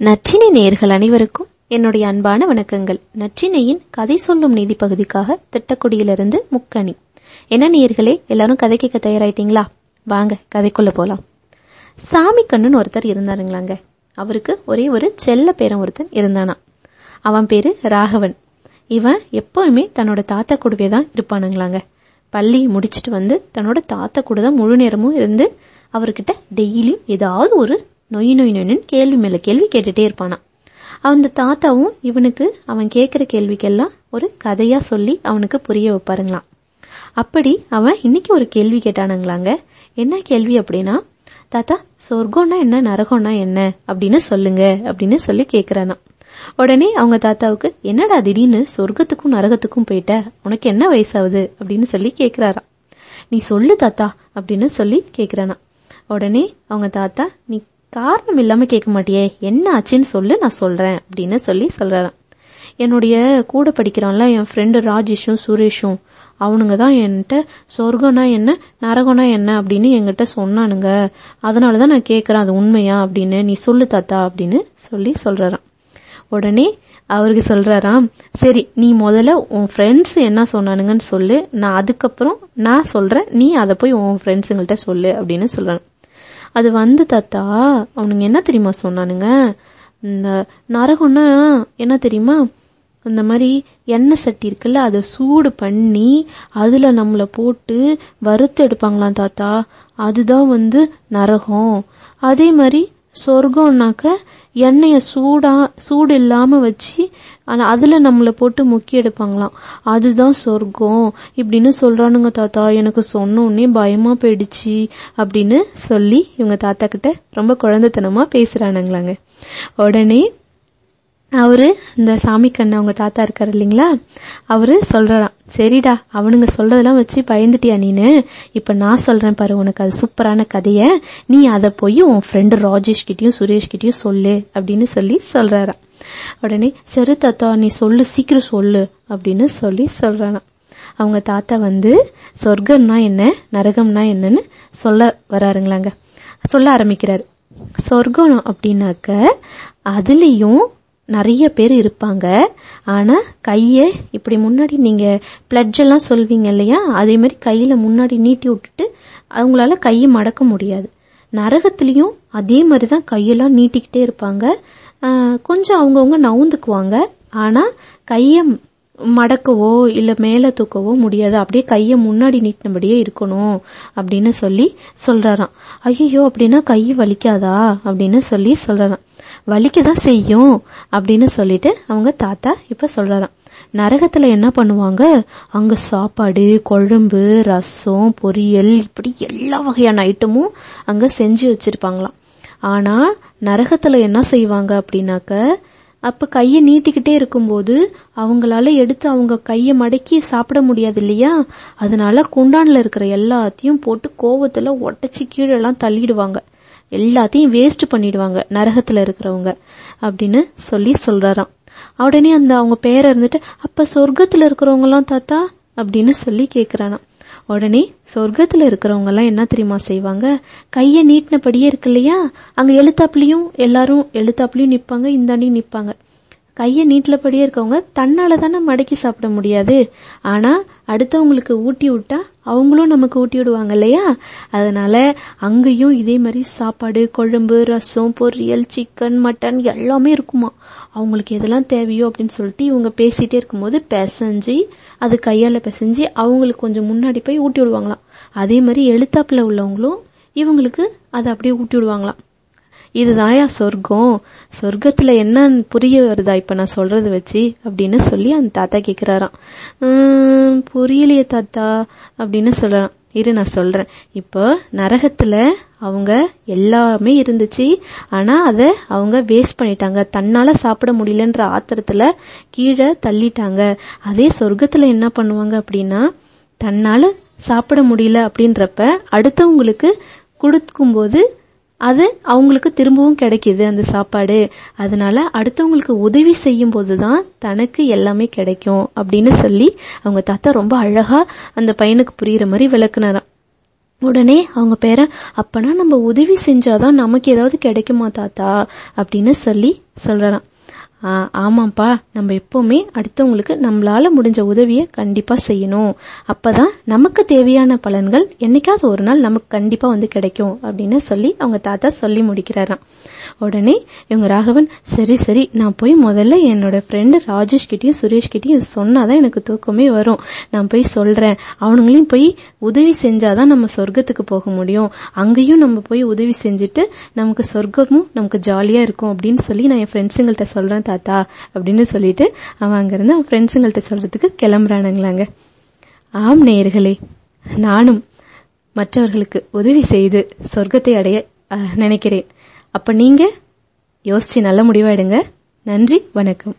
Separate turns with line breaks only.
நற்றினை நேர்கள் அனைவருக்கும் என்னுடைய அன்பான வணக்கங்கள். நற்றினையின் கதை சொல்லும் நீதி பகுதிக்காக திட்டக்குடியிலிருந்து முக்கணி என்ன நேர்களே எல்லாரும் கதை கேட்க தயாராயிட்டீங்களா? வாங்க கதைக்குள்ள போலாம். சாமி கண்ணுன்னு ஒருத்தர் இருந்தாருங்களாங்க. அவருக்கு ஒரே ஒரு செல்ல பேரன் ஒருத்தன் இருந்தானா. அவன் பேரு ராகவன். இவன் எப்பவுமே தன்னோட தாத்தா கூடவே தான் இருப்பானுங்களாங்க. பள்ளி முடிச்சிட்டு வந்து தன்னோட தாத்தா கூட தான் முழு நேரமும் இருந்து அவர்கிட்ட டெய்லியும் ஏதாவது ஒரு நொய் நொய் நொய்னு கேள்வி மேல கேள்வி கேட்டுட்டே இருப்பானா அந்த தாத்தாவும் இவனுக்கு அவன் கேட்கிற கேள்விக்கெல்லாம் ஒரு கதையா சொல்லி அவனுக்கு புரிய வைப்பாருங்களாம். அப்படி அவன் இன்னைக்கு ஒரு கேள்வி கேட்டானுங்களாங்க. என்ன கேள்வி அப்படின்னா தாத்தா சொர்க்கம்னா என்ன? நரகம்னா என்ன? அப்படின்னு சொல்லுங்க. அப்படின்னு சொல்லி கேக்குறானா உடனே அவங்க தாத்தாவுக்கு என்னடா திடீர்னு சொர்க்கத்துக்கும் நரகத்துக்கும் போயிட்ட? உனக்கு என்ன வயசாகுது? அப்படின்னு சொல்லி கேக்குறாராம். நீ சொல்லு தாத்தா அப்படின்னு சொல்லி கேக்குறானா உடனே அவங்க தாத்தா நீ காரணம் இல்லாம கேட்க மாட்டியே என்ன ஆச்சுன்னு சொல்லு நான் சொல்றேன் அப்படின்னு சொல்லி சொல்றாராம். என்னுடைய கூட படிக்கிறான்ல என் ஃப்ரெண்டு ராஜேஷும் சுரேஷும் அவனுங்க தான் என்கிட்ட சொர்க்கம்னா என்ன நரகம்னா என்ன அப்படின்னு என்கிட்ட சொன்னானுங்க. அதனாலதான் நான் கேட்குறேன் அது உண்மையா அப்படின்னு நீ சொல்லு தாத்தா அப்படின்னு சொல்லி சொல்றாராம். உடனே அவருக்கு சொல்றாராம் சரி நீ முதல்ல உன் ஃப்ரெண்ட்ஸ் என்ன சொன்னானுங்கன்னு சொல்லு நான் அதுக்கப்புறம் நான் சொல்றேன் நீ அதை போய் உன் ஃப்ரெண்ட்ஸுங்கள்ட்ட சொல்லு அப்படின்னு சொல்றான் அது வந்து தாத்தா அவனுங்க என்ன தெரியுமா சொன்னானுங்க? இந்த நரகம்னா என்ன தெரியுமா? அந்த மாதிரி எண்ணெய் சட்டி இருக்குல்ல அதை சூடு பண்ணி அதுல நம்மளை போட்டு வறுத்து எடுப்பாங்களாம் தாத்தா. அதுதான் வந்து நரகம். அதே மாதிரி சொர்க்கம்னாக்க எண்ணெய சூடா சூடு இல்லாம வச்சு அதுல நம்மள போட்டு முக்கி எடுப்பாங்களாம். அதுதான் சொர்க்கம். இப்படின்னு சொல்றானுங்க தாத்தா. எனக்கு சொன்ன உடனே பயமா போயிடுச்சு அப்படின்னு சொல்லி இவங்க தாத்தா கிட்ட ரொம்ப குழந்தைத்தனமா பேசுறானுங்களாங்க. உடனே அவரு இந்த சாமி கண்ணு அவங்க தாத்தா இருக்காரு இல்லைங்களா? அவரு சொல்றாராம் சரிடா அவனுங்க சொல்றதெல்லாம் வச்சு பயந்துட்டியா நீனு? இப்ப நான் சொல்றேன் பாரு உனக்கு அது சூப்பரான கதைய. நீ அதை போய் உன் ஃப்ரெண்டு ராஜேஷ் கிட்டயும் சுரேஷ் கிட்டயும் சொல்லு அப்படின்னு சொல்லி சொல்றாராம். உடனே சரி தாத்தா நீ சொல்லு சீக்கிரம் சொல்லு அப்படின்னு சொல்லி சொல்றாராம். அவங்க தாத்தா வந்து சொர்க்கம்னா என்ன? நரகம்னா என்னன்னு சொல்ல வராருங்களாங்க. சொல்ல ஆரம்பிக்கிறாரு. சொர்க்கம் அப்படின்னாக்க அதுலயும் நிறைய பேர் இருப்பாங்க. ஆனா கையை இப்படி முன்னாடி நீங்க பிளட்ஜ் எல்லாம் சொல்வீங்க இல்லையா? அதே மாதிரி கையில முன்னாடி நீட்டி விட்டுட்டு அவங்களால கையை மடக்க முடியாது. நரகத்திலையும் அதே மாதிரிதான் கையெல்லாம் நீட்டிக்கிட்டே இருப்பாங்க. கொஞ்சம் அவங்கவுங்க நவுந்துக்குவாங்க. ஆனா கைய மடக்கவோ இல்ல மேல தூக்கவோ முடியாது. அப்படியே கைய முன்னாடி நீட்டினபடியே இருக்கணும் அப்படின்னு சொல்லி சொல்றாராம். ஐயோ அப்படின்னா கை வலிக்காதா? அப்படின்னு சொல்லி சொல்றாராம். வலிக்கதான் செய்யும் அப்படின்னு சொல்லிட்டு அவங்க தாத்தா இப்ப சொல்றாராம். நரகத்துல என்ன பண்ணுவாங்க? அங்க சாப்பாடு குழம்பு ரசம் பொரியல் இப்படி எல்லா வகையான ஐட்டமும் அங்க செஞ்சு வச்சிருப்பாங்களாம். ஆனா நரகத்துல என்ன செய்வாங்க அப்படின்னாக்க அப்ப கையை நீட்டிக்கிட்டே இருக்கும்போது அவங்களால எடுத்து அவங்க கைய மடக்கி சாப்பிட முடியாது இல்லையா அதனால குண்டான்ல இருக்கிற எல்லாத்தையும் போட்டு கோவத்துல ஒட்டச்சி கீழெல்லாம் தள்ளிடுவாங்க. எல்லாத்தையும் வேஸ்ட் பண்ணிடுவாங்க நரகத்துல இருக்கிறவங்க அப்படின்னு சொல்லி சொல்றாராம். உடனே அந்த அவங்க பேரை இருந்துட்டு அப்ப சொர்க்கத்துல இருக்கிறவங்க எல்லாம் தாத்தா? அப்படின்னு சொல்லி கேக்குறானா உடனே சொர்க்கத்துல இருக்கிறவங்க எல்லாம் என்ன தெரியுமா செய்வாங்க? கைய நீட்டினபடியே இருக்கு இல்லையா? அங்க எழுத்தாப்புலயும் எல்லாரும் எழுத்தாப்புலயும் நிப்பாங்க இந்தாண்டியும் நிப்பாங்க. கையை நீட்டிலபடியே இருக்கவங்க தன்னால தானே மடக்கி சாப்பிட முடியாது. ஆனா அடுத்தவங்களுக்கு ஊட்டி விட்டா அவங்களும் நமக்கு ஊட்டி விடுவாங்க இல்லையா? அதனால அங்கேயும் இதே மாதிரி சாப்பாடு குழம்பு ரசம் பொரியல் சிக்கன் மட்டன் எல்லாமே இருக்குமா? அவங்களுக்கு எதெல்லாம் தேவையோ அப்படின்னு சொல்லிட்டு இவங்க பேசிட்டே இருக்கும்போது பிசைஞ்சு அது கையால பிசைஞ்சு அவங்களுக்கு கொஞ்சம் முன்னாடி போய் ஊட்டி விடுவாங்களாம். அதே மாதிரி எழுத்தாப்புல உள்ளவங்களும் இவங்களுக்கு அதை அப்படியே ஊட்டி விடுவாங்களாம். இதுதாயா சொர்க்கம். சொர்க்கத்துல என்ன புரிய வருதா? இப்ப நான் சொல்றது வச்சு அப்படின்னு சொல்லி அந்த தாத்தா கேக்குறாராம். புரியலையே தாத்தா அப்படின்னு சொல்றான் இரு நான் சொல்றேன். இப்போ நரகத்துல அவங்க எல்லாமே இருந்துச்சு. ஆனா அத அவங்க வேஸ்ட் பண்ணிட்டாங்க. தன்னால சாப்பிட முடியலன்ற ஆத்திரத்துல கீழே தள்ளிட்டாங்க. அதே சொர்க்கத்துல என்ன பண்ணுவாங்க அப்படின்னா தன்னால சாப்பிட முடியல அப்படின்றப்ப அடுத்தவங்களுக்கு கொடுக்கும் போது அது அவங்களுக்கு திரும்பவும் கிடைக்குது அந்த சாப்பாடு. அதனால அடுத்தவங்களுக்கு உதவி செய்யும் போதுதான் தனக்கு எல்லாமே கிடைக்கும் அப்படின்னு சொல்லி அவங்க தாத்தா ரொம்ப அழகா அந்த பையனுக்கு புரியுற மாதிரி விளக்குனாராம். உடனே அவங்க பேர அப்பனா நம்ம உதவி செஞ்சாதான் நமக்கு ஏதாவது கிடைக்குமா தாத்தா? அப்படின்னு சொல்லி சொல்றாராம். ஆமாம்ப்பா நம்ம எப்பவுமே அடுத்தவங்களுக்கு நம்மளால முடிஞ்ச உதவியை கண்டிப்பா செய்யணும். அப்பதான் நமக்கு தேவையான பலன்கள் என்னைக்காவது ஒரு நாள் நமக்கு கண்டிப்பா வந்து கிடைக்கும் அப்படின்னு சொல்லி அவங்க தாத்தா சொல்லி முடிக்கிறாராம். உடனே இவங்க ராகவன் சரி சரி நான் போய் முதல்ல என்னோட ஃப்ரெண்டு ராஜேஷ் கிட்டயும் சுரேஷ் கிட்டயும் சொன்னாதான் எனக்கு தூக்கமே வரும். நான் போய் சொல்றேன். அவனுங்களையும் போய் உதவி செஞ்சாதான் நம்ம சொர்க்கத்துக்கு போக முடியும். அங்கேயும் நம்ம போய் உதவி செஞ்சுட்டு நமக்கு சொர்க்கமும் நமக்கு ஜாலியா இருக்கும் அப்படின்னு சொல்லி நான் என் ஃப்ரெண்ட்ஸுங்கள்ட்ட சொல்றேன் தாத்தா அப்படின்னு சொல்லிட்டு அவன் அங்கிருந்து அவன் ஃப்ரெண்ட்ஸுங்கள்ட்ட சொல்றதுக்கு கிளம்புறானுங்களாங்க. ஆம் நேயர்களே நானும் மற்றவர்களுக்கு உதவி செய்து சொர்க்கத்தை அடைய நினைக்கிறேன். அப்ப நீங்க யோசிச்சு நல்ல முடிவாயிடுங்க நன்றி வணக்கம்.